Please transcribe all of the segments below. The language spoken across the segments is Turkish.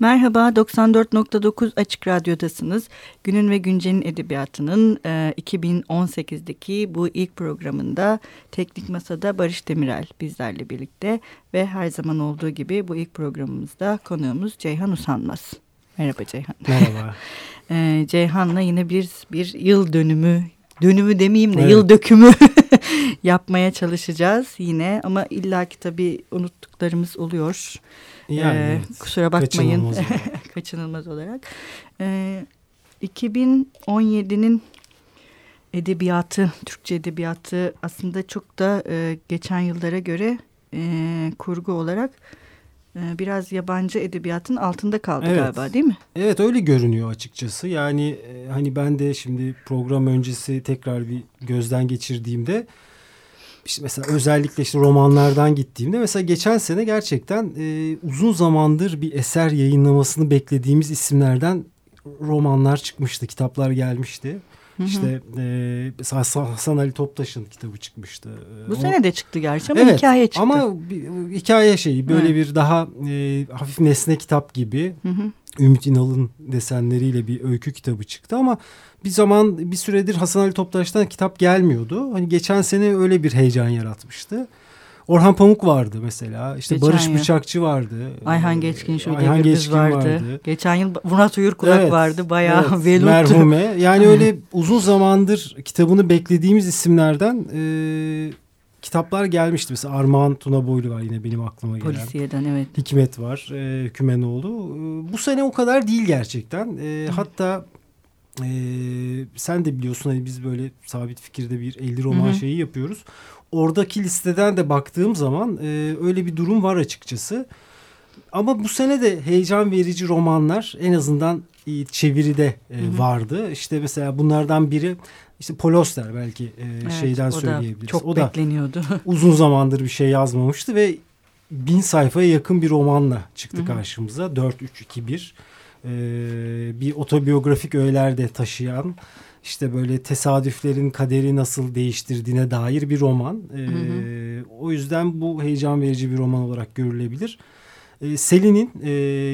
Merhaba, 94.9 Açık Radyo'dasınız. Günün ve Güncel'in edebiyatının e, 2018'deki bu ilk programında Teknik Masa'da Barış Demirel bizlerle birlikte ve her zaman olduğu gibi bu ilk programımızda konuğumuz Ceyhan Usanmaz. Merhaba Ceyhan. Merhaba. e, Ceyhan'la yine bir, bir yıl dönümü, dönümü demeyeyim de evet. yıl dökümü yapmaya çalışacağız yine. Ama illaki tabii unuttuklarımız oluyor. Yani, ee, kusura bakmayın kaçınılmaz olarak. kaçınılmaz olarak. Ee, 2017'nin edebiyatı, Türkçe edebiyatı aslında çok da e, geçen yıllara göre e, kurgu olarak biraz yabancı edebiyatın altında kaldı Evet. galiba değil mi? Evet öyle görünüyor açıkçası. Yani e, hani ben de şimdi program öncesi tekrar bir gözden geçirdiğimde işte mesela özellikle işte romanlardan gittiğimde mesela geçen sene gerçekten e, uzun zamandır bir eser yayınlamasını beklediğimiz isimlerden romanlar çıkmıştı, kitaplar gelmişti. Hı hı. İşte e, Hasan Ali Toptaş'ın kitabı çıkmıştı. Bu o- sene de çıktı gerçi ama Evet, hikaye çıktı. Ama bir, hikaye şeyi böyle Evet. bir daha e, hafif nesne kitap gibi Hı hı. Ümit İnal'ın desenleriyle bir öykü kitabı çıktı ama bir zaman bir süredir Hasan Ali Toptaş'tan kitap gelmiyordu. Hani geçen sene öyle bir heyecan yaratmıştı. Orhan Pamuk vardı mesela. İşte Geçen Barış yıl. Bıçakçı vardı. Ayhan Ee, Geçkin şöyle Ayhan Geçkin vardı. Geçen yıl Murat Uyurkulak Evet, vardı. Bayağı evet, veluttu. Merhume. Yani öyle uzun zamandır kitabını beklediğimiz isimlerden e, kitaplar gelmişti. Mesela Armağan Tuna Boylu var yine benim aklıma gelen. Polisiyeden evet. Hikmet var, e, Hükümenoğlu. E, bu sene o kadar değil gerçekten. E, hatta e, sen de biliyorsun hani biz böyle sabit fikirde bir 50 roman Hı hı. şeyi yapıyoruz. Oradaki listeden de baktığım zaman e, öyle bir durum var açıkçası. Ama bu sene de heyecan verici romanlar en azından e, çeviride e, Hı hı. vardı. İşte mesela bunlardan biri işte Poloster belki e, Evet, şeyden o da söyleyebiliriz. Çok o da bekleniyordu. uzun zamandır bir şey yazmamıştı ve bin sayfaya yakın bir romanla çıktı Hı hı. karşımıza. 4-3-2-1 ee, bir otobiyografik öğeler de taşıyan işte böyle tesadüflerin kaderi nasıl değiştirdiğine dair bir roman. Ee, Hı O yüzden bu heyecan verici bir roman olarak görülebilir. Ee, Selin'in, e,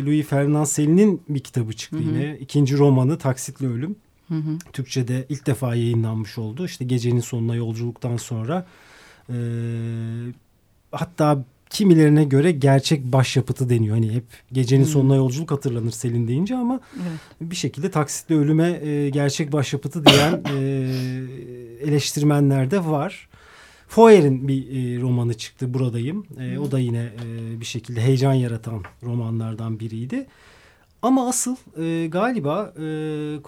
Louis Ferdinand Selin'in bir kitabı çıktı Hı hı. yine. İkinci romanı Taksitli Ölüm. Hı hı. Türkçe'de ilk defa yayınlanmış oldu. İşte gecenin sonuna yolculuktan sonra. Ee, hatta kimilerine göre gerçek başyapıtı deniyor. Hani hep gecenin Hmm. sonuna yolculuk hatırlanır Selin deyince ama Evet. bir şekilde taksitle ölüme e, gerçek başyapıtı diyen e, eleştirmenler de var. Foyer'in bir e, romanı çıktı Buradayım. E, o da yine e, bir şekilde heyecan yaratan romanlardan biriydi. Ama asıl e, galiba e,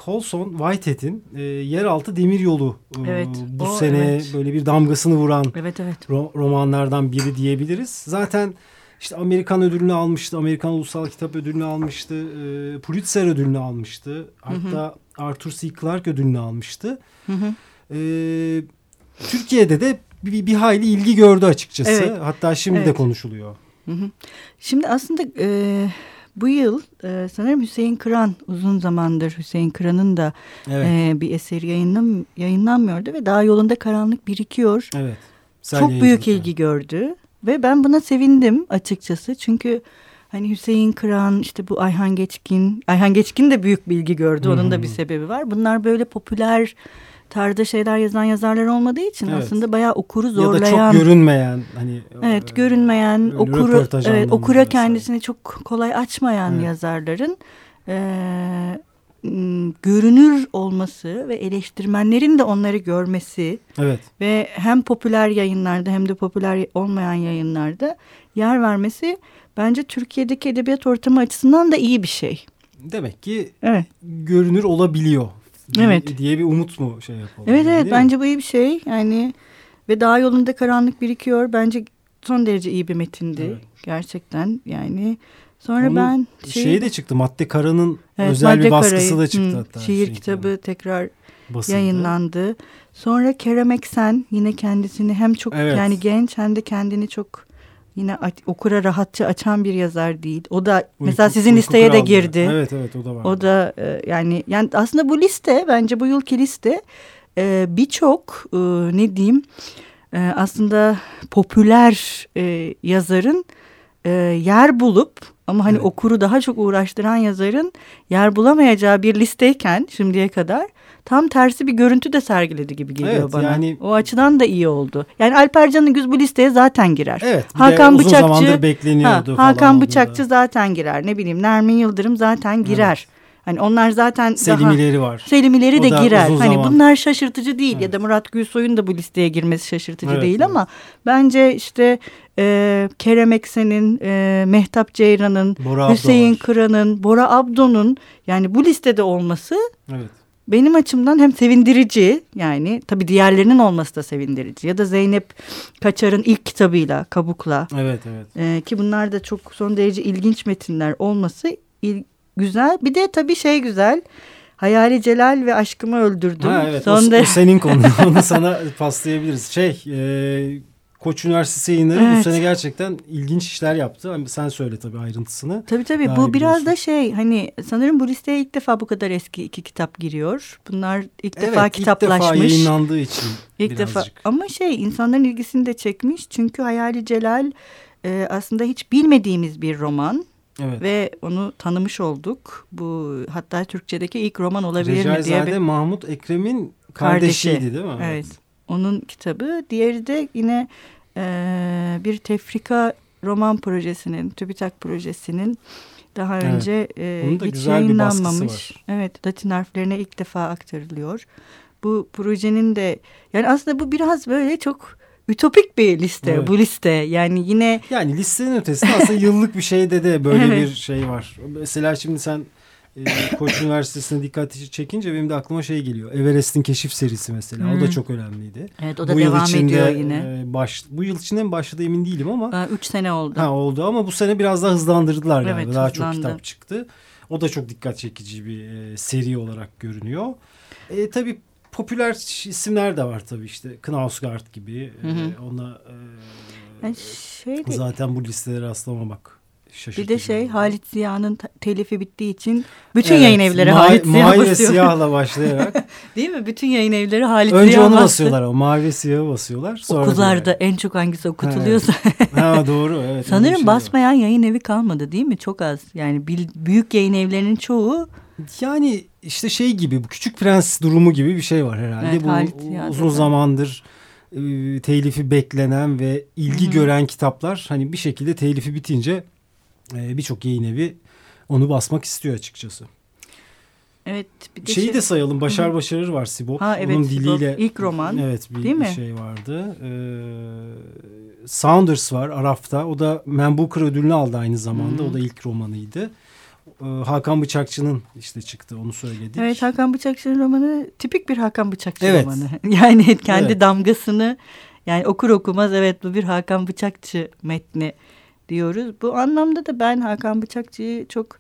Colson Whitehead'in e, Yeraltı Demiryolu e, Evet, bu o, sene evet. böyle bir damgasını vuran Evet evet. ro- romanlardan biri diyebiliriz. Zaten işte Amerikan ödülünü almıştı. Amerikan Ulusal Kitap Ödülünü almıştı. E, Pulitzer ödülünü almıştı. Hatta Arthur C. Clarke ödülünü almıştı. Hı hı. E, Türkiye'de de bir, bir hayli ilgi gördü açıkçası. Evet. Hatta şimdi de Evet. konuşuluyor. Hı hı. Şimdi aslında e, bu yıl e, sanırım Hüseyin Kıran uzun zamandır Hüseyin Kıran'ın da Evet. e, bir eseri yayınlam yayınlanmıyordu ve daha yolunda karanlık birikiyor. evet. Sen Çok büyük ilgi gördü ve ben buna sevindim açıkçası çünkü hani Hüseyin Kıran işte bu Ayhan Geçkin Ayhan Geçkin de büyük bir ilgi gördü onun da bir sebebi var bunlar böyle popüler tarzda şeyler yazan yazarlar olmadığı için Evet. aslında bayağı okuru Ya da zorlayan çok görünmeyen hani Evet e, görünmeyen okuru evet, okura vesaire. kendisini çok kolay açmayan Evet. yazarların m, görünür olması ve eleştirmenlerin de onları görmesi Evet. ve hem popüler yayınlarda hem de popüler olmayan yayınlarda yer vermesi bence Türkiye'deki edebiyat ortamı açısından da iyi bir şey. Demek ki Evet. görünür olabiliyor. Diye- Evet. Diye bir umut mu şey yapalım? Evet yani, evet mi? bence bu iyi bir şey. Yani ve daha yolunda karanlık birikiyor. Bence son derece iyi bir metindi Evet. gerçekten. Yani sonra Onun ben Şeyi de çıktı. Madde Kara'nın Evet, özel bir Madde baskısı Kara'yı, da çıktı hı, hatta. Şiir şey, kitabı tekrar basıldı. yayınlandı. Sonra Kerem Eksen yine kendisini hem çok Evet. yani genç hem de kendini çok yine a- okura rahatça açan bir yazar değil. O da Uyku- mesela sizin Uyku listeye de Krallığı. girdi. Evet evet o da var. O da e, yani yani aslında bu liste bence bu yılki liste e, birçok e, ne diyeyim e, aslında popüler e, yazarın e, yer bulup Ama hani Evet. okuru daha çok uğraştıran yazarın yer bulamayacağı bir listeyken şimdiye kadar tam tersi bir görüntü de sergiledi gibi geliyor Evet, bana. yani- O açıdan da iyi oldu. Yani Alper Canıgüz bu listeye zaten girer. Evet. Hakan uzun Bıçakçı- zamandır bekleniyordu Ha, Hakan. Bıçakçı zaten girer. Ne bileyim Nermin Yıldırım zaten girer. Hani onlar zaten daha Selimileri var. Selimileri de da girer. Hani zaman. bunlar şaşırtıcı değil ya Evet. da Murat Gülsoy'un da bu listeye girmesi şaşırtıcı Evet, değil evet. ama bence işte e, Kerem Eksen'in, e, Mehtap Ceyran'ın, Hüseyin. Kıran'ın, Bora Abdo'nun yani bu listede olması Evet. Benim açımdan hem sevindirici yani tabii diğerlerinin olması da sevindirici ya da Zeynep Kaçar'ın ilk kitabıyla Kabuk'la Evet evet. ee, ki bunlar da çok son derece ilginç metinler olması il- güzel. Bir de tabii şey güzel. Hayali Celal ve Aşkımı Öldürdüm. Ha, evet. Son o, de- o senin konun. Onu sana paslayabiliriz. Şey, e, Koç Üniversitesi yayınları bu Evet. sene gerçekten ilginç işler yaptı. Hani sen söyle tabii ayrıntısını. Tabii tabii Daha bu biraz da şey hani sanırım bu listeye ilk defa bu kadar eski iki kitap giriyor. Bunlar ilk defa evet, kitaplaşmış. ilk defa yayınlandığı için İlk birazcık. defa ama şey insanların ilgisini de çekmiş. Çünkü Hayali Celal e, aslında hiç bilmediğimiz bir roman. Evet. Ve onu tanımış olduk. Bu hatta Türkçedeki ilk roman olabilir mi diye Recaizade bir Mahmut Ekrem'in Kardeşi. kardeşiydi değil mi? Evet. Onun kitabı. Diğeri de yine e, bir tefrika roman projesinin, TÜBİTAK projesinin daha Evet. önce e, hiç yayınlanmamış. Evet, Latin harflerine ilk defa aktarılıyor. Bu projenin de yani aslında bu biraz böyle çok ütopik bir liste Evet. bu liste. Yani yine Yani listenin ötesinde aslında yıllık bir şeyde de böyle Evet. bir şey var. Mesela şimdi sen Koç Üniversitesi'ne dikkati çekince benim de aklıma şey geliyor. Everest'in keşif serisi mesela. O da Hmm. çok önemliydi. evet o da bu yıl devam içinde ediyor yine. e, baş, bu yıl içinde mi başladı emin değilim ama Aa, Üç sene oldu. ha, oldu ama bu sene biraz daha hızlandırdılar galiba. Evet, daha hızlandı. çok kitap çıktı. O da çok dikkat çekici bir e, seri olarak görünüyor. E, tabii popüler isimler de var tabii işte Knausgaard gibi. Hı hı. E, ona e, Yani şey de- zaten bu listelere rastlamamak şaşırtıcı. Bir de şey. Halit Ziya'nın telifi bittiği için bütün Evet, yayın evleri Ma- Halit Ziya Mavi ve basıyor. siyahla başlayarak. Değil mi? Bütün yayın evleri Halit Önce Ziya onu bastı. basıyorlar ama mavi ve siyahı basıyorlar. Sonra Okullarda diğer- en çok hangisi okutuluyorsa. Ha doğru evet. Sanırım şey var. basmayan yayın evi kalmadı değil mi? Çok az. Yani bil- büyük yayın evlerinin çoğu Yani işte şey gibi bu küçük prens durumu gibi bir şey var herhalde. Evet, bu Halit uzun zamandır telifi beklenen ve ilgi Hı hı. gören kitaplar hani bir şekilde telifi bitince e, birçok yayın evi onu basmak istiyor açıkçası. evet bir de Şeyi şey- de sayalım. Başar. Başarır var Sibop. Ha, evet, Onun Sibop. diliyle İlk roman, Evet bir, değil mi? şey vardı. Ee, Saunders var Araf'ta. O da Man Booker ödülünü aldı aynı zamanda. Hı. O da ilk romanıydı. Ee, Hakan Bıçakçı'nın işte çıktı onu söyledik. Evet Hakan Bıçakçı'nın romanı tipik bir Hakan Bıçakçı Evet. romanı. Yani kendi Evet. damgasını yani okur okumaz evet bu bir Hakan Bıçakçı metni diyoruz. Bu anlamda da ben Hakan Bıçakçı'yı çok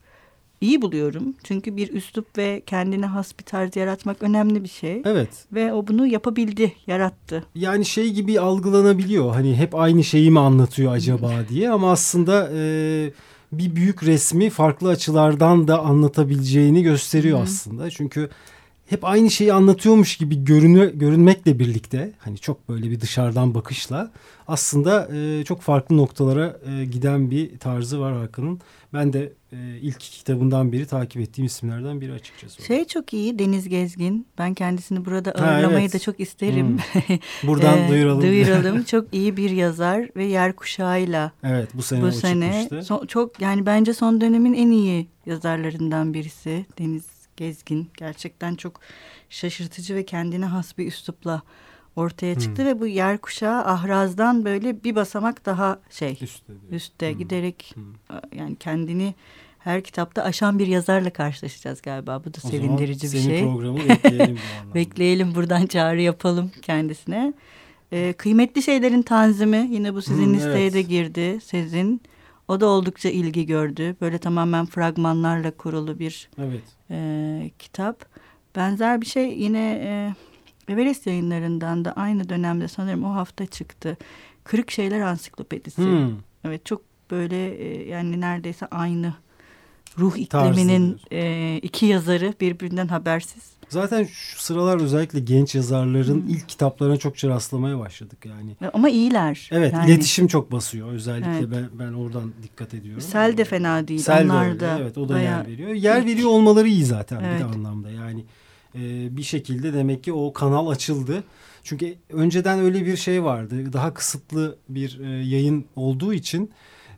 iyi buluyorum. Çünkü bir üslup ve kendine has bir tarz yaratmak önemli bir şey. Evet. Ve o bunu yapabildi, yarattı. Yani şey gibi algılanabiliyor. Hani hep aynı şeyi mi anlatıyor acaba diye ama aslında e, bir büyük resmi farklı açılardan da anlatabileceğini gösteriyor Hı. aslında. Çünkü hep aynı şeyi anlatıyormuş gibi görünü, görünmekle birlikte hani çok böyle bir dışarıdan bakışla aslında e, çok farklı noktalara e, giden bir tarzı var Hakan'ın. Ben de e, ilk kitabından beri takip ettiğim isimlerden biri açıkçası. Şey çok iyi Deniz Gezgin. Ben kendisini burada Ha, ağırlamayı evet. da çok isterim. Buradan Ee, duyuralım. Duyuralım. çok iyi bir yazar ve yer kuşağıyla evet bu sene bu sene çıkmıştı. son- çok yani bence son dönemin en iyi yazarlarından birisi Deniz Gezgin. Gerçekten çok şaşırtıcı ve kendine has bir üslupla ortaya Hmm. çıktı ve bu yer kuşağı ahrazdan böyle bir basamak daha şey Üstte. üstte Hmm. giderek Hmm. yani kendini her kitapta aşan bir yazarla karşılaşacağız galiba. Bu da O sevindirici bir şey. programı bekleyelim bu. Bekleyelim buradan çağrı yapalım kendisine. Ee, kıymetli şeylerin tanzimi yine bu sizin Hmm, listeye evet. de girdi. Sizin. O da oldukça ilgi gördü. Böyle tamamen fragmanlarla kurulu bir Evet. e, kitap. Benzer bir şey yine e, Everest yayınlarından da aynı dönemde sanırım o hafta çıktı. Kırık Şeyler Ansiklopedisi. Hmm. Evet çok böyle e, yani neredeyse aynı ruh ikliminin e, iki yazarı birbirinden habersiz. Zaten şu sıralar özellikle genç yazarların hmm. ilk kitaplarına çokça rastlamaya başladık yani. Ama iyiler. Evet yani. iletişim çok basıyor özellikle evet. ben, ben oradan dikkat ediyorum. Sel de fena değil. Sel Onlar de da evet o da bayağı... yer veriyor. Yer ilk... veriyor olmaları iyi zaten evet. bir anlamda yani. E, bir şekilde demek ki o kanal açıldı. Çünkü önceden öyle bir şey vardı. Daha kısıtlı bir e, yayın olduğu için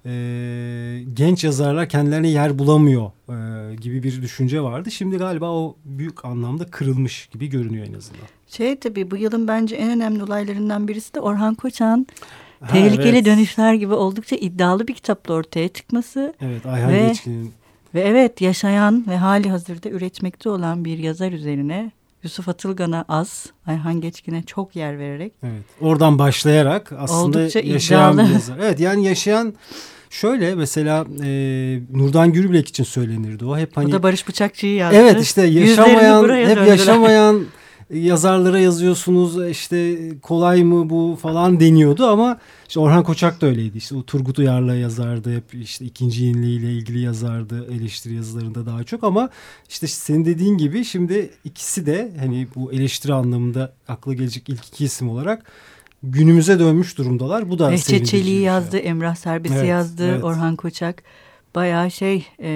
e, genç yazarlar kendilerine yer bulamıyor e, gibi bir düşünce vardı. Şimdi galiba o büyük anlamda kırılmış gibi görünüyor en azından. Şey tabii bu yılın bence en önemli olaylarından birisi de Orhan Koçan tehlikeli evet. dönüşler gibi oldukça iddialı bir kitapla ortaya çıkması. Evet Ayhan ve, Geçkin'in. Ve evet yaşayan ve hali hazırda üretmekte olan bir yazar üzerine Yusuf Atılgan'a az, Ayhan Geçkin'e çok yer vererek. Evet. Oradan başlayarak aslında Oldukça yaşayan iddialı. bir yazar. Evet yani yaşayan şöyle mesela e, Nurdan Gürbilek için söylenirdi o hep hani. O da Barış Bıçakçı'yı yazdı. Evet işte yaşamayan hep döndüler. yaşamayan yazarlara yazıyorsunuz işte kolay mı bu falan deniyordu ama işte Orhan Koçak da öyleydi. İşte o Turgut Uyar'la yazardı hep işte ikinci yeniliğiyle ilgili yazardı eleştiri yazılarında daha çok ama işte senin dediğin gibi şimdi ikisi de hani bu eleştiri anlamında akla gelecek ilk iki isim olarak günümüze dönmüş durumdalar. Bu da Behçet Çelik'i şey. yazdı, Emrah Serbest'i evet, yazdı, evet. Orhan Koçak. Bayağı şey e,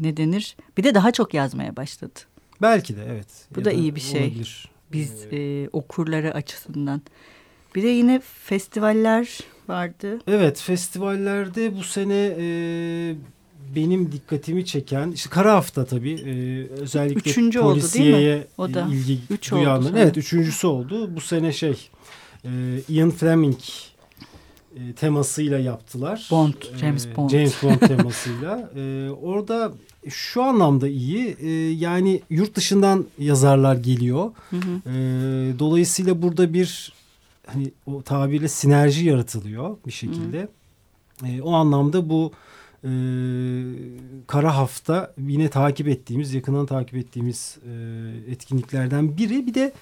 ne denir? Bir de daha çok yazmaya başladı. Belki de evet. Bu ya da, da iyi bir şey. Olabilir. Biz e, okurları açısından. Bir de yine festivaller vardı. Evet festivallerde bu sene e, benim dikkatimi çeken işte kara hafta tabii e, özellikle Üçüncü polisiyeye oldu, O da. ilgi Üç duyanların. Evet üçüncüsü oldu. Bu sene şey e, Ian Fleming e, temasıyla yaptılar. Bond, James Bond. James Bond temasıyla. E, orada şu anlamda iyi. E, yani yurt dışından yazarlar geliyor. Hı hı. E, dolayısıyla burada bir hani o tabirle sinerji yaratılıyor bir şekilde. Hı. E, o anlamda bu e, kara hafta yine takip ettiğimiz, yakından takip ettiğimiz e, etkinliklerden biri. Bir de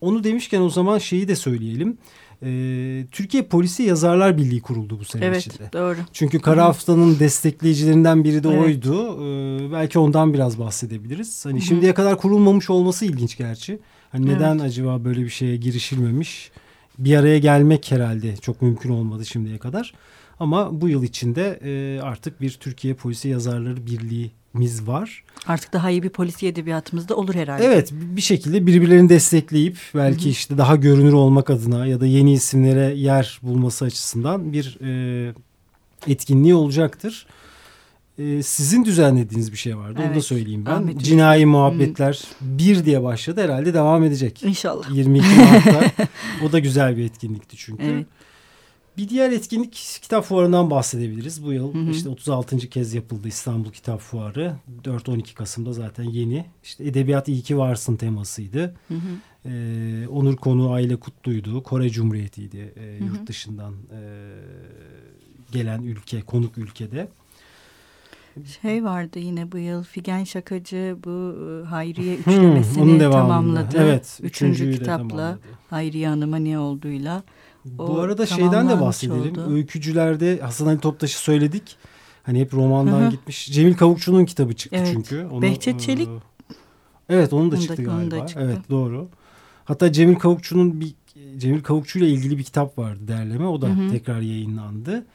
onu demişken o zaman şeyi de söyleyelim. Ee, Türkiye Polisi Yazarlar Birliği kuruldu bu sene evet, içinde. Evet doğru. Çünkü Kara Hafta'nın destekleyicilerinden biri de evet. oydu. Ee, belki ondan biraz bahsedebiliriz. Hani Hı -hı. şimdiye kadar kurulmamış olması ilginç gerçi. Hani neden evet. acaba böyle bir şeye girişilmemiş? Bir araya gelmek herhalde çok mümkün olmadı şimdiye kadar. Ama bu yıl içinde e, artık bir Türkiye Polisi Yazarları Birliği miz var. Artık daha iyi bir polisi edebiyatımız da olur herhalde. Evet bir şekilde birbirlerini destekleyip belki Hı -hı. işte daha görünür olmak adına ya da yeni isimlere yer bulması açısından bir e, etkinliği olacaktır. E, sizin düzenlediğiniz bir şey vardı evet. onu da söyleyeyim ben. Ahmet Cinayi Muhabbetler Hı. bir diye başladı herhalde devam edecek. İnşallah. 22 Mart'ta o da güzel bir etkinlikti çünkü. Evet. Bir diğer etkinlik kitap fuarından bahsedebiliriz. Bu yıl hı hı. işte 36. kez yapıldı İstanbul Kitap Fuarı. 4-12 Kasım'da zaten yeni. İşte Edebiyat iyi ki varsın temasıydı. Hı hı. Ee, onur konu Aile Kutlu'ydu. Kore Cumhuriyeti'ydi e, yurt hı dışından e, gelen ülke, konuk ülkede. Şey vardı yine bu yıl Figen Şakacı bu e, Hayriye üçlemesini hmm, tamamladı. Evet. Üçüncü kitapla tamamladı. Hayriye Hanım'a ne olduğuyla. Bu arada şeyden de bahsedelim. Oldu. Öykücülerde Hasan Ali Toptaş'ı söyledik. Hani hep romandan gitmiş. Cemil Kavukçu'nun kitabı çıktı evet. çünkü. Onu, Behçet Çelik. E, evet onun da çıktı da, galiba. Da çıktı. Evet doğru. Hatta Cemil Kavukçu'nun bir Cemil Kavukçu ile ilgili bir kitap vardı derleme. O da Hı -hı. tekrar yayınlandı.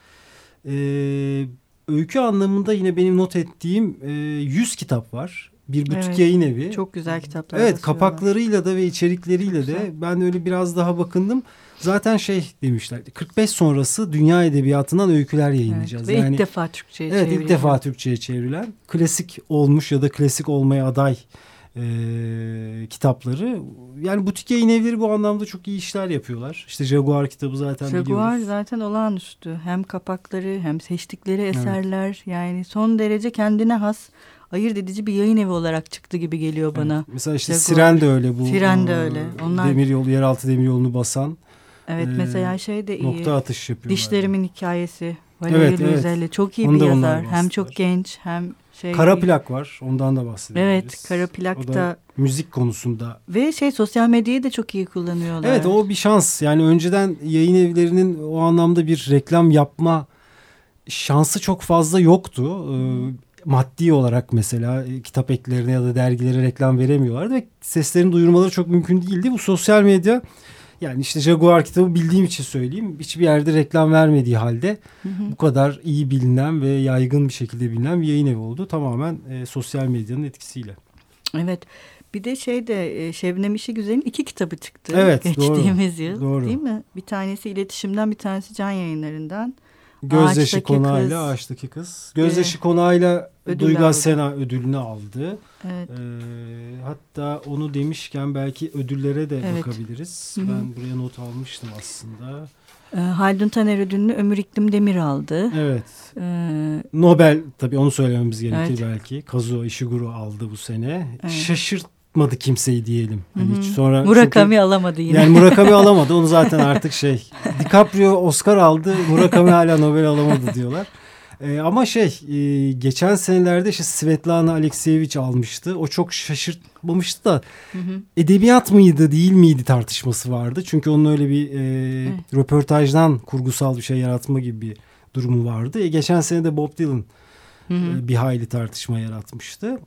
Ee, öykü anlamında yine benim not ettiğim e, 100 kitap var. Bir butik evet, yayın evi. Çok güzel kitaplar. Evet kapaklarıyla da ve içerikleriyle de ben öyle biraz daha bakındım. Zaten şey demişlerdi 45 sonrası dünya edebiyatından öyküler yayınlayacağız. Evet, ve yani, ilk defa Türkçe'ye evet, çevrilen. ilk defa Türkçe'ye çevrilen klasik olmuş ya da klasik olmaya aday e, kitapları. Yani butik yayın evleri bu anlamda çok iyi işler yapıyorlar. İşte Jaguar kitabı zaten Jaguar biliyoruz. Jaguar zaten olağanüstü. Hem kapakları hem seçtikleri eserler. Evet. Yani son derece kendine has ayırt edici bir yayın evi olarak çıktı gibi geliyor bana. Evet. Mesela işte Jaguar. Siren de öyle bu. Siren de öyle. Onlar... Demir yolu, yeraltı demir yolunu basan. Evet ee, mesela şey de iyi. Nokta atış yapıyor. Dişlerimin yani. hikayesi. Valeri evet, evet. Çok iyi Onu bir yazar. Hem çok genç hem şey. Kara plak var. Ondan da bahsedebiliriz. Evet kara plak da. Müzik konusunda. Ve şey sosyal medyayı da çok iyi kullanıyorlar. Evet o bir şans. Yani önceden yayın evlerinin o anlamda bir reklam yapma şansı çok fazla yoktu. Ee, maddi olarak mesela e, kitap eklerine ya da dergilere reklam veremiyorlardı ve seslerini duyurmaları çok mümkün değildi. Bu sosyal medya yani işte Jaguar kitabı bildiğim için söyleyeyim. Hiçbir yerde reklam vermediği halde hı hı. bu kadar iyi bilinen ve yaygın bir şekilde bilinen bir yayın evi oldu. Tamamen e, sosyal medyanın etkisiyle. Evet. Bir de şeyde Şebnem İşi Güzel'in iki kitabı çıktı. Evet geçtiğimiz doğru, yıl. Doğru. Değil mi? Bir tanesi iletişimden bir tanesi can yayınlarından. Gözyaşı konağıyla Ağaçtaki Kız. Gözyaşı ee, konağıyla Duygu Sena ödülünü aldı. Evet. Ee, hatta onu demişken belki ödüllere de evet. bakabiliriz. Hı -hı. Ben buraya not almıştım aslında. E, Haldun Taner ödülünü Ömür İklim Demir aldı. Evet. Ee, Nobel tabii onu söylememiz gerekir evet. belki. Kazuo Ishiguro aldı bu sene. Evet. Şaşırt yapmadı kimseyi diyelim. Hani hiç sonra Murakami çünkü, alamadı yine. Yani Murakami alamadı. Onu zaten artık şey DiCaprio Oscar aldı. Murakami hala Nobel alamadı diyorlar. Ee, ama şey e, geçen senelerde işte Svetlana Alekseyevich almıştı. O çok şaşırtmamıştı da hı hı. edebiyat mıydı değil miydi tartışması vardı. Çünkü onun öyle bir e, evet. röportajdan kurgusal bir şey yaratma gibi bir durumu vardı. E, geçen sene de Bob Dylan hı hı. E, bir hayli tartışma yaratmıştı.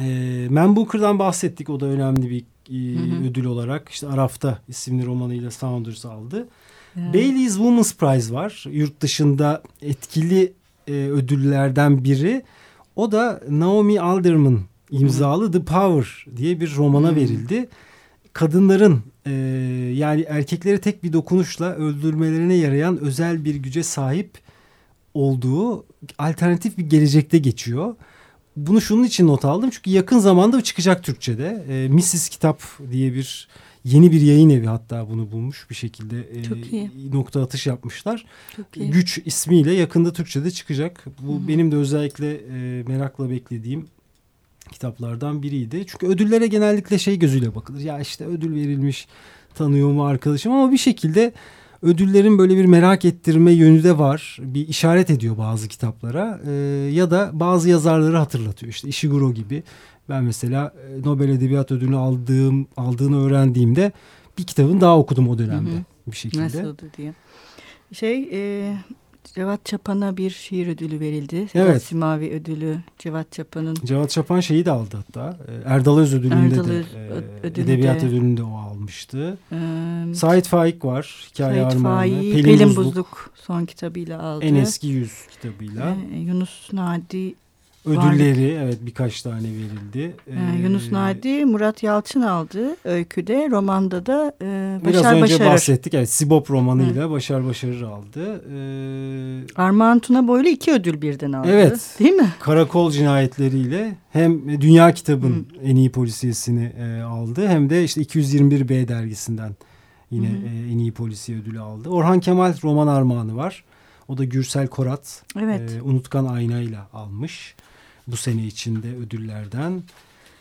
E, Man Booker'dan bahsettik. O da önemli bir e, hı hı. ödül olarak. İşte Araf'ta isimli romanıyla Saunders aldı. Evet. Bailey's Women's Prize var. Yurt dışında etkili e, ödüllerden biri. O da Naomi Alderman imzalı. The Power diye bir romana hı. verildi. Kadınların e, yani erkekleri tek bir dokunuşla öldürmelerine yarayan özel bir güce sahip olduğu alternatif bir gelecekte geçiyor bunu şunun için not aldım. Çünkü yakın zamanda çıkacak Türkçe'de. E, Mrs. Kitap diye bir yeni bir yayın evi hatta bunu bulmuş bir şekilde e, nokta atış yapmışlar. Güç ismiyle yakında Türkçe'de çıkacak. Bu Hı-hı. benim de özellikle e, merakla beklediğim kitaplardan biriydi. Çünkü ödüllere genellikle şey gözüyle bakılır. Ya işte ödül verilmiş tanıyor mu arkadaşım ama bir şekilde ödüllerin böyle bir merak ettirme yönü de var. Bir işaret ediyor bazı kitaplara e, ya da bazı yazarları hatırlatıyor. İşte Ishiguro gibi. Ben mesela e, Nobel Edebiyat Ödülünü aldığım aldığını öğrendiğimde bir kitabın daha okudum o dönemde hı hı. bir şekilde. Nasıldı diye. Şey e, Cevat Çapan'a bir şiir ödülü verildi. Evet. Simavi ödülü Cevat Çapan'ın. Cevat Çapan şeyi de aldı hatta. E, Erdal Öz ödülünde Erdal Öz, de. E, edebiyat ödülünde o almıştı. Ee, Sait Faik var. Hikaye Sait Armağanı. Pelin, Pelin Buzluk. Buzluk son kitabıyla aldı. En eski yüz kitabıyla. Ee, Yunus Nadi Ödülleri Varlık. evet birkaç tane verildi. Ee, Yunus Nadi, Murat Yalçın aldı öyküde. Romanda da e, Başar Biraz önce Başarır. bahsettik. Evet Sibop romanıyla Hı. Başar Başarır aldı. Ee, Armağan Tuna Boylu iki ödül birden aldı. Evet. Değil mi? Karakol cinayetleriyle hem Dünya Kitabın Hı. en iyi polisiyesini e, aldı hem de işte 221B dergisinden yine E, en iyi polisiye ödülü aldı. Orhan Kemal roman armağanı var. O da Gürsel Korat. Evet. E, Unutkan Aynayla almış bu sene içinde ödüllerden.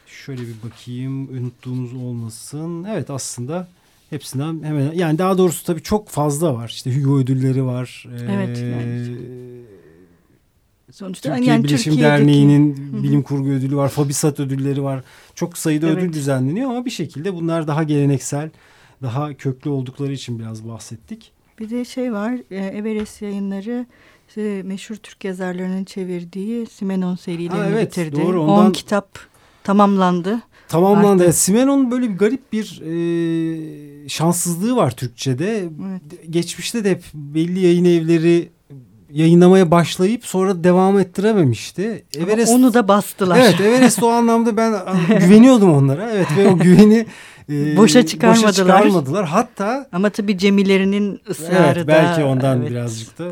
Şöyle bir bakayım unuttuğumuz olmasın. Evet aslında hepsinden hemen yani daha doğrusu tabii çok fazla var. İşte Hugo ödülleri var. Evet. Ee, yani. Sonuçta Türkiye yani Bilişim Derneği'nin bilim kurgu ödülü var. Fabisat ödülleri var. Çok sayıda evet. ödül düzenleniyor ama bir şekilde bunlar daha geleneksel, daha köklü oldukları için biraz bahsettik. Bir de şey var, e, Everest yayınları işte meşhur Türk yazarlarının çevirdiği Simenon serilerini ha, evet, bitirdi. Doğru, ondan... 10 kitap tamamlandı. Tamamlandı. Artık... Simenon'un böyle bir garip bir e, şanssızlığı var Türkçe'de. Evet. Geçmişte de hep belli yayın evleri yayınlamaya başlayıp sonra devam ettirememişti. Everest, Ama onu da bastılar. Evet Everest o anlamda ben güveniyordum onlara. Evet ve o güveni e, boşa çıkarmadılar. Boşa çıkarmadılar. Hatta ama tabii Cemilerinin ısrarı evet, belki ondan evet. birazcık da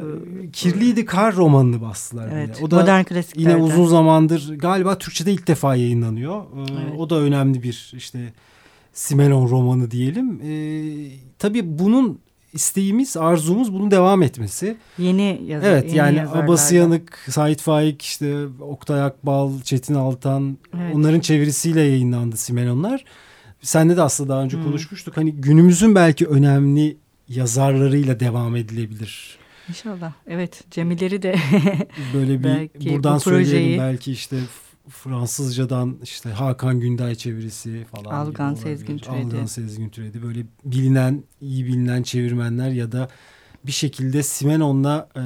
Kirliydi Kar romanını bastılar. Evet, bile. O da modern klasiklerden. Yine uzun zamandır galiba Türkçe'de ilk defa yayınlanıyor. Ee, evet. O da önemli bir işte Simenon romanı diyelim. Ee, tabii bunun isteğimiz, arzumuz bunun devam etmesi. Yeni yazar. Evet yeni yani Abbas Yanık, Sait Faik, işte Oktay Akbal, Çetin Altan evet. onların çevirisiyle yayınlandı Simenonlar. Senle de aslında daha önce hmm. konuşmuştuk. Hani günümüzün belki önemli yazarlarıyla devam edilebilir. İnşallah. Evet Cemileri de böyle bir belki buradan bu projeyi... söyleyelim belki işte Fransızcadan işte Hakan Günday çevirisi falan. Algan Sezgin Türedi. Algan Sezgin Türedi. Böyle bilinen, iyi bilinen çevirmenler ya da bir şekilde Simenon'la e,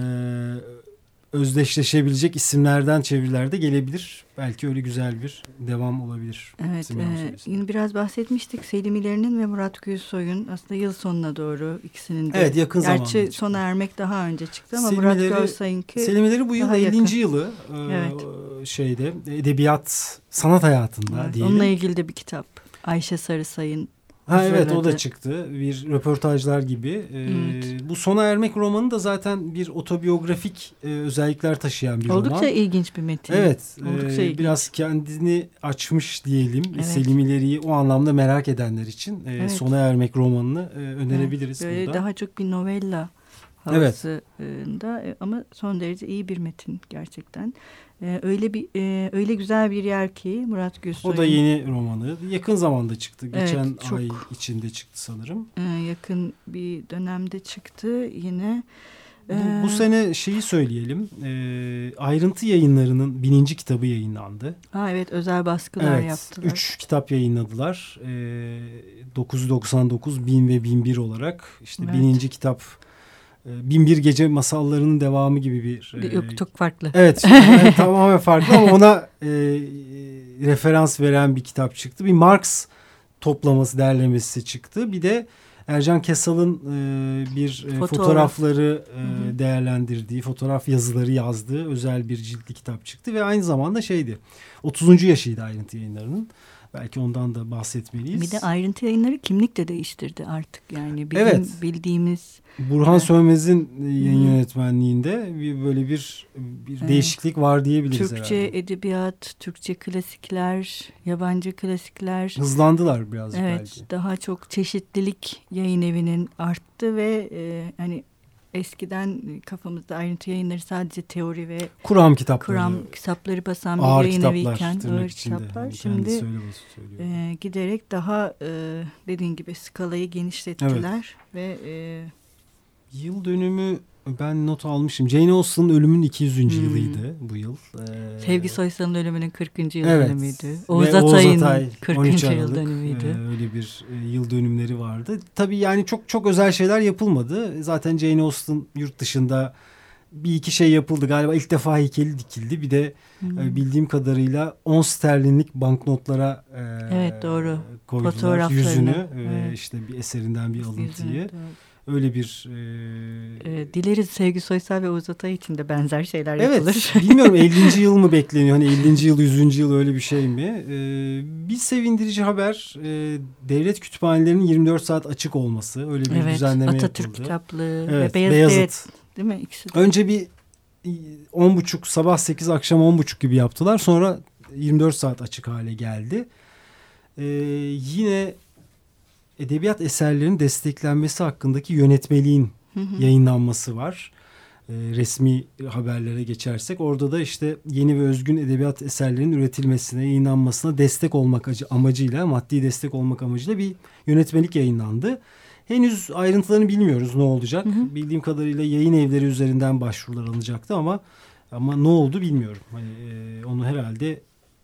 özdeşleşebilecek isimlerden çevirilerde gelebilir. Belki öyle güzel bir devam olabilir. Evet, e, biraz bahsetmiştik. Selimilerinin ve Murat Gülsoy'un aslında yıl sonuna doğru ikisinin de. Evet, yakın zamanda. Gerçi çıktı. sona ermek daha önce çıktı ama Selimileri, Murat Gülsoy'unki Selimileri bu yıl 50. Yakın. yılı e, evet. şeyde edebiyat sanat hayatında evet, diyelim. Onunla ilgili de bir kitap. Ayşe Sarısay'ın Ha evet o da çıktı. Bir röportajlar gibi. Ee, evet. Bu Sona Ermek romanı da zaten bir otobiyografik e, özellikler taşıyan bir Oldukça roman. Oldukça ilginç bir metin. Evet. Oldukça e, biraz kendini açmış diyelim. Evet. Selim o anlamda merak edenler için e, evet. Sona Ermek romanını e, önerebiliriz evet. Böyle burada. daha çok bir novella havasında evet. ama son derece iyi bir metin gerçekten. Ee, öyle bir e, öyle güzel bir yer ki Murat Gülsoy. O da yeni romanı. Yakın zamanda çıktı. Geçen evet, çok, ay içinde çıktı sanırım. E, yakın bir dönemde çıktı yine. Bu, bu sene şeyi söyleyelim. E, ayrıntı yayınlarının bininci kitabı yayınlandı. Ha evet özel baskılar evet, yaptılar. Üç kitap yayınladılar. E, 999, 1000 ve 1001 olarak. İşte evet. bininci kitap Binbir Gece masallarının devamı gibi bir... Yok e, çok farklı. Evet tamamen farklı ama ona e, referans veren bir kitap çıktı. Bir Marx toplaması derlemesi çıktı. Bir de Ercan Kesal'ın e, bir e, Fotoğraf. fotoğrafları e, değerlendirdiği, fotoğraf yazıları yazdığı özel bir ciltli kitap çıktı. Ve aynı zamanda şeydi 30. yaşıydı ayrıntı yayınlarının. Belki ondan da bahsetmeliyiz. Bir de ayrıntı yayınları kimlik de değiştirdi artık. Yani bizim evet. bildiğimiz... Burhan evet. Sönmez'in yayın yönetmenliğinde bir, böyle bir, bir evet. değişiklik var diyebiliriz Türkçe herhalde. edebiyat, Türkçe klasikler, yabancı klasikler. Hızlandılar biraz evet, belki. Daha çok çeşitlilik yayın evinin arttı ve e, hani eskiden kafamızda ayrıntı yayınları sadece teori ve kuram kitapları, kuram kitapları basan bir ağır yayın eviyken ağır kitaplar. Hani şimdi e, giderek daha e, dediğin gibi skalayı genişlettiler evet. ve e, yıl dönümü ben not almışım. Jane Austen'ın ölümünün 200. Hmm. yılıydı bu yıl. Ee, Sevgi Soysal'ın ölümünün 40. yıl evet. dönümüydü. Oğuz Atay'ın Atay, 40. yıl dönümüydü. E, öyle bir e, yıl dönümleri vardı. Tabii yani çok çok özel şeyler yapılmadı. Zaten Jane Austen yurt dışında bir iki şey yapıldı. Galiba ilk defa heykeli dikildi. Bir de hmm. e, bildiğim kadarıyla 10 sterlinlik banknotlara e, evet, doğru. koydular yüzünü. Evet. E, işte bir eserinden bir alıntıyı. Yüzünü, öyle bir... E... E, dileriz Sevgi Soysal ve Oğuz Atay için de benzer şeyler evet, yapılır. Evet bilmiyorum 50. yıl mı bekleniyor? Hani 50. yıl 100. yıl öyle bir şey mi? E, bir sevindirici haber e, devlet kütüphanelerinin 24 saat açık olması. Öyle bir evet, düzenleme Atatürk yapıldı. kitaplığı evet, ve Beyazıt. Beyazıt. Değil mi? İkisi de. Önce bir 10.30 sabah 8 akşam 10.30 gibi yaptılar. Sonra 24 saat açık hale geldi. Ee, yine edebiyat eserlerinin desteklenmesi hakkındaki yönetmeliğin hı hı. yayınlanması var. E, resmi haberlere geçersek orada da işte yeni ve özgün edebiyat eserlerinin üretilmesine, yayınlanmasına destek olmak amacıyla, maddi destek olmak amacıyla bir yönetmelik yayınlandı. Henüz ayrıntılarını bilmiyoruz ne olacak. Hı hı. Bildiğim kadarıyla yayın evleri üzerinden başvurular alınacaktı ama ama ne oldu bilmiyorum. Hani, e, onu herhalde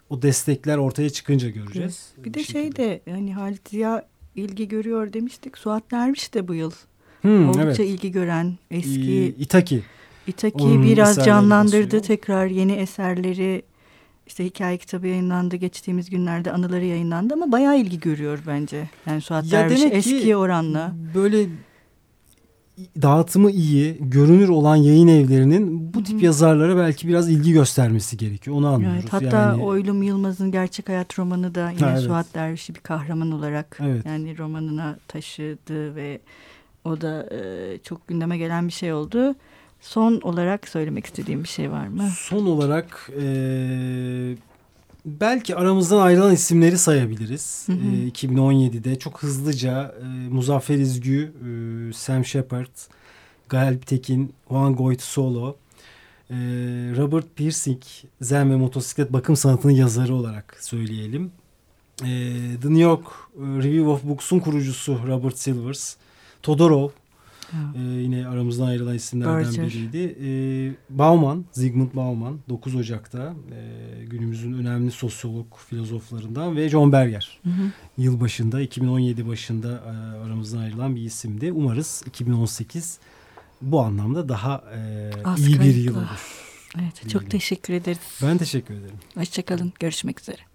o destekler ortaya çıkınca göreceğiz. Bir de şey de hani Halit Ziya ilgi görüyor demiştik. Suat Derviş de bu yıl hmm, oldukça evet. ilgi gören eski İtaki. İtaki Onun biraz canlandırdı basıyor. tekrar yeni eserleri işte hikaye kitabı yayınlandı geçtiğimiz günlerde anıları yayınlandı ama bayağı ilgi görüyor bence. Yani Suat ya Derviş eski oranla. Böyle dağıtımı iyi, görünür olan yayın evlerinin bu tip Hı-hı. yazarlara belki biraz ilgi göstermesi gerekiyor. Onu anlıyoruz. Evet, hatta yani... Oylum Yılmaz'ın gerçek hayat romanı da yine ha, evet. Suat Derviş'i bir kahraman olarak evet. yani romanına taşıdı ve o da e, çok gündeme gelen bir şey oldu. Son olarak söylemek istediğim bir şey var mı? Son olarak e, belki aramızdan ayrılan isimleri sayabiliriz. Hı hı. E, 2017'de çok hızlıca e, Muzaffer İzgü, e, Sam Shepard, Galip Tekin, Juan Goit Solo, e, Robert Pirsig, Zen ve Motosiklet Bakım Sanatı'nın yazarı olarak söyleyelim. E, The New York Review of Books'un kurucusu Robert Silvers, Todorov, ee, yine aramızdan ayrılan isimlerden Berger. biriydi. Ee, Bauman, Zygmunt Bauman 9 Ocak'ta e, günümüzün önemli sosyolog filozoflarından ve John Berger. Hı hı. Yıl başında 2017 başında e, aramızdan ayrılan bir isimdi. Umarız 2018 bu anlamda daha e, iyi bir yıl olur. Evet, çok teşekkür ederiz. Ben teşekkür ederim. Hoşçakalın. Görüşmek üzere.